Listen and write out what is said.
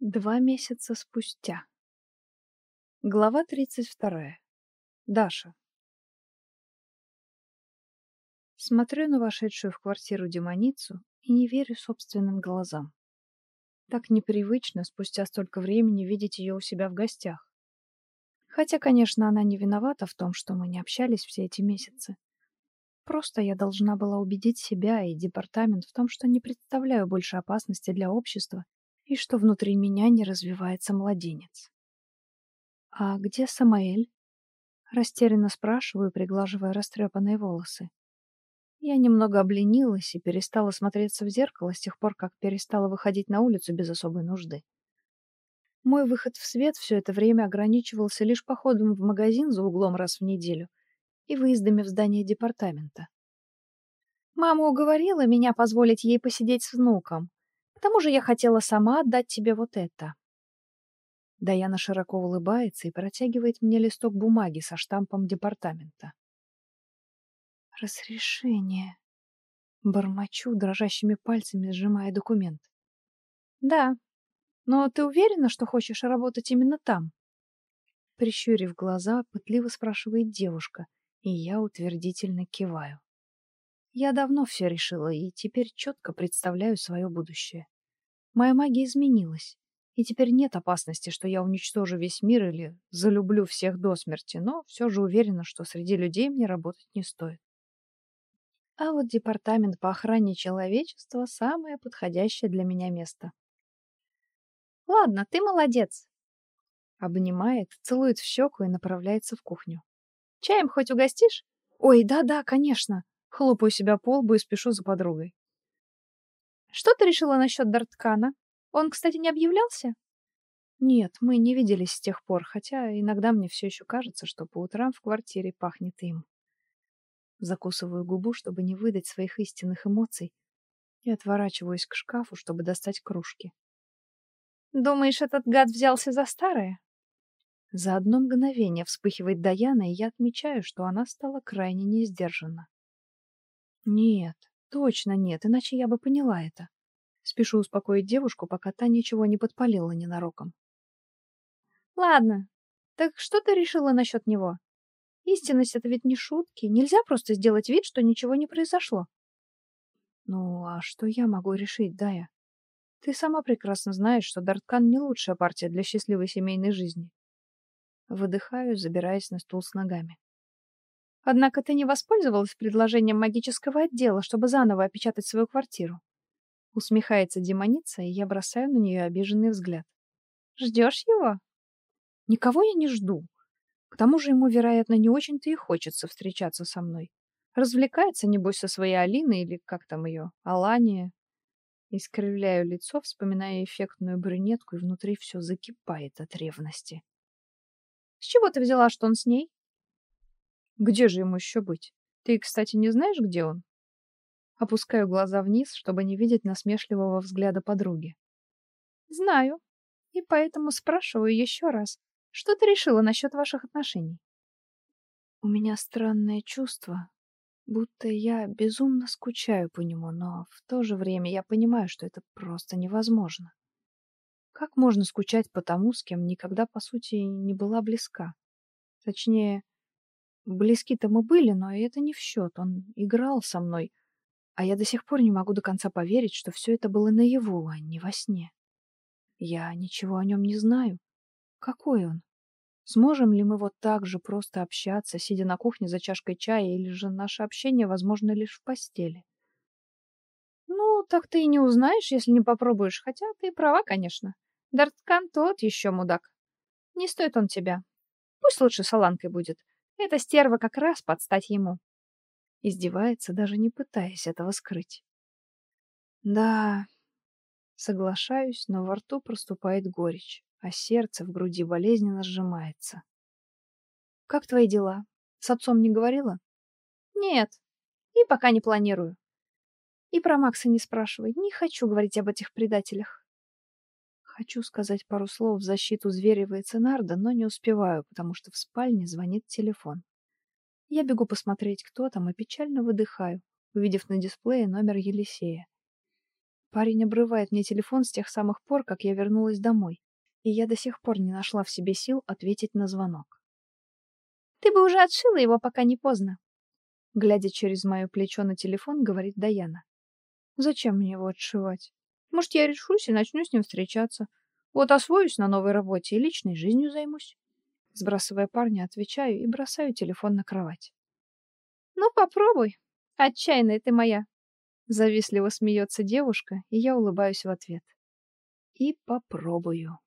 Два месяца спустя. Глава 32. Даша. Смотрю на вошедшую в квартиру демоницу и не верю собственным глазам. Так непривычно спустя столько времени видеть ее у себя в гостях. Хотя, конечно, она не виновата в том, что мы не общались все эти месяцы. Просто я должна была убедить себя и департамент в том, что не представляю больше опасности для общества и что внутри меня не развивается младенец. «А где Самаэль?» Растерянно спрашиваю, приглаживая растрепанные волосы. Я немного обленилась и перестала смотреться в зеркало с тех пор, как перестала выходить на улицу без особой нужды. Мой выход в свет все это время ограничивался лишь походом в магазин за углом раз в неделю и выездами в здание департамента. Мама уговорила меня позволить ей посидеть с внуком, к тому же я хотела сама отдать тебе вот это. Даяна широко улыбается и протягивает мне листок бумаги со штампом департамента. Разрешение. Бормочу, дрожащими пальцами сжимая документ. Да, но ты уверена, что хочешь работать именно там? Прищурив глаза, пытливо спрашивает девушка, и я утвердительно киваю. Я давно все решила и теперь четко представляю свое будущее. Моя магия изменилась, и теперь нет опасности, что я уничтожу весь мир или залюблю всех до смерти, но все же уверена, что среди людей мне работать не стоит. А вот департамент по охране человечества — самое подходящее для меня место. «Ладно, ты молодец!» Обнимает, целует в щеку и направляется в кухню. «Чаем хоть угостишь?» «Ой, да-да, конечно!» Хлопаю себя по лбу и спешу за подругой. Что ты решила насчет Дарткана? Он, кстати, не объявлялся? Нет, мы не виделись с тех пор, хотя иногда мне все еще кажется, что по утрам в квартире пахнет им. Закусываю губу, чтобы не выдать своих истинных эмоций, и отворачиваюсь к шкафу, чтобы достать кружки. Думаешь, этот гад взялся за старое? За одно мгновение вспыхивает Даяна, и я отмечаю, что она стала крайне несдержанна. Нет, точно нет, иначе я бы поняла это. Спешу успокоить девушку, пока та ничего не подпалила ненароком. Ладно, так что ты решила насчет него? Истинность — это ведь не шутки. Нельзя просто сделать вид, что ничего не произошло. Ну, а что я могу решить, Дая? Ты сама прекрасно знаешь, что Дарткан не лучшая партия для счастливой семейной жизни. Выдыхаю, забираясь на стул с ногами. Однако ты не воспользовалась предложением магического отдела, чтобы заново опечатать свою квартиру. Усмехается демоница, и я бросаю на нее обиженный взгляд. Ждешь его? Никого я не жду. К тому же ему, вероятно, не очень-то и хочется встречаться со мной. Развлекается, небось, со своей Алиной или как там ее, Алания. Искривляю лицо, вспоминая эффектную брюнетку, и внутри все закипает от ревности. С чего ты взяла, что он с ней? Где же ему еще быть? Ты, кстати, не знаешь, где он? Опускаю глаза вниз, чтобы не видеть насмешливого взгляда подруги. Знаю. И поэтому спрашиваю еще раз. Что ты решила насчет ваших отношений? У меня странное чувство, будто я безумно скучаю по нему, но в то же время я понимаю, что это просто невозможно. Как можно скучать по тому, с кем никогда, по сути, не была близка? Точнее, Близки-то мы были, но это не в счет. Он играл со мной. А я до сих пор не могу до конца поверить, что все это было наяву, а не во сне. Я ничего о нем не знаю. Какой он? Сможем ли мы вот так же просто общаться, сидя на кухне за чашкой чая, или же наше общение возможно лишь в постели? Ну, так ты и не узнаешь, если не попробуешь, хотя ты права, конечно. Дарткан тот еще мудак. Не стоит он тебя. Пусть лучше соланкой будет. Эта стерва как раз под стать ему. Издевается, даже не пытаясь этого скрыть. Да, соглашаюсь, но во рту проступает горечь, а сердце в груди болезненно сжимается. Как твои дела? С отцом не говорила? Нет, и пока не планирую. И про Макса не спрашивай, не хочу говорить об этих предателях. Хочу сказать пару слов в защиту Зверева и Ценарда, но не успеваю, потому что в спальне звонит телефон. Я бегу посмотреть, кто там, и печально выдыхаю, увидев на дисплее номер Елисея. Парень обрывает мне телефон с тех самых пор, как я вернулась домой, и я до сих пор не нашла в себе сил ответить на звонок. Ты бы уже отшила его, пока не поздно. Глядя через моё плечо на телефон, говорит Даяна. Зачем мне его отшивать? Может, я решусь и начну с ним встречаться. Вот освоюсь на новой работе и личной жизнью займусь. Сбрасывая парня, отвечаю и бросаю телефон на кровать. Ну попробуй. Отчаянная ты моя. Завистливо смеется девушка, и я улыбаюсь в ответ. И попробую.